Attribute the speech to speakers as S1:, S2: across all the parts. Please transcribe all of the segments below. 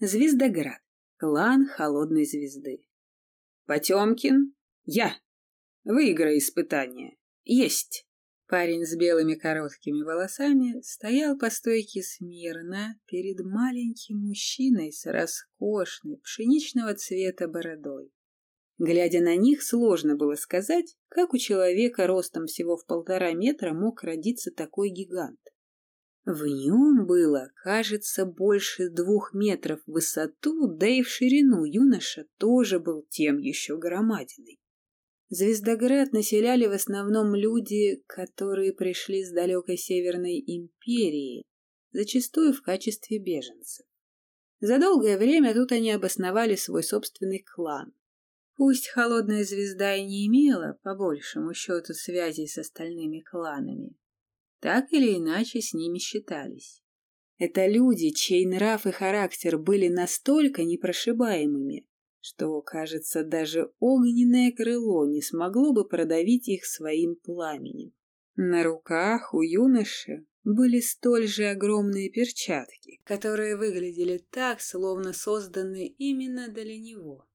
S1: Звездоград. Клан Холодной Звезды. Потемкин. Я. Выиграй испытание. Есть. Парень с белыми короткими волосами стоял по стойке смирно перед маленьким мужчиной с роскошной пшеничного цвета бородой. Глядя на них, сложно было сказать, как у человека ростом всего в полтора метра мог родиться такой гигант. В нем было, кажется, больше двух метров в высоту, да и в ширину юноша тоже был тем еще громадиной. Звездоград населяли в основном люди, которые пришли с далекой Северной империи, зачастую в качестве беженцев. За долгое время тут они обосновали свой собственный клан. Пусть Холодная Звезда и не имела, по большему счету, связей с остальными кланами, так или иначе с ними считались. Это люди, чей нрав и характер были настолько непрошибаемыми, что, кажется, даже огненное крыло не смогло бы продавить их своим пламенем. На руках у юноши были столь же огромные перчатки, которые выглядели так, словно созданы именно для него.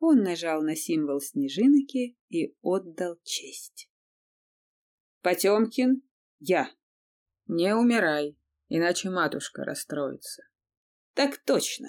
S1: Он нажал на символ снежинки и отдал честь. «Потемкин, я. Не умирай, иначе матушка расстроится». «Так точно!»